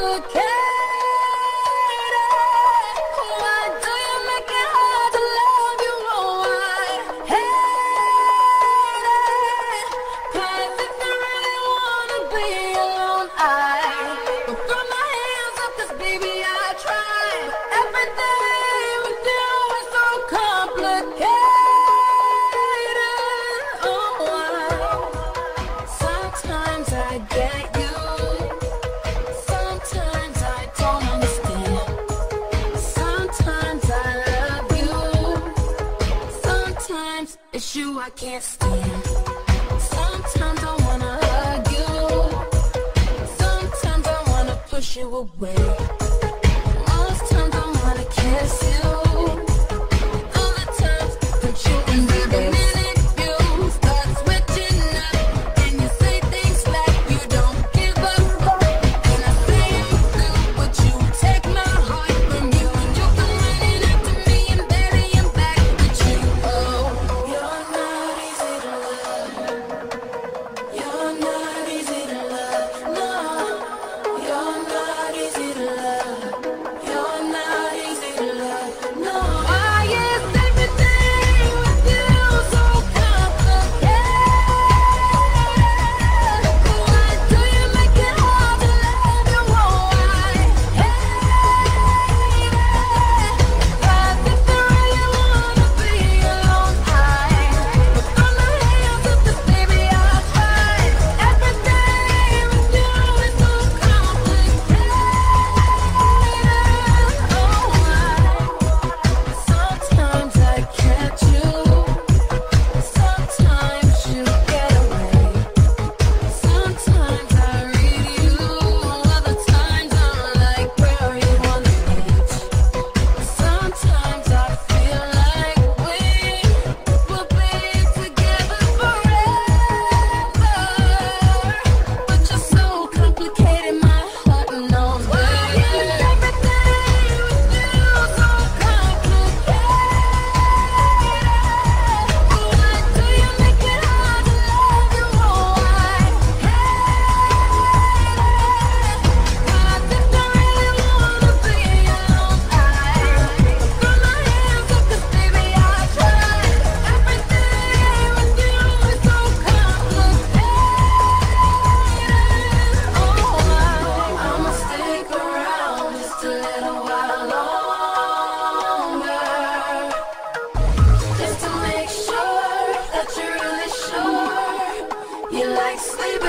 look I can't stand. Sometimes I wanna hug you. Sometimes I wanna push you away.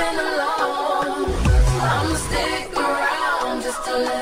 been alone. I'ma stick around just to let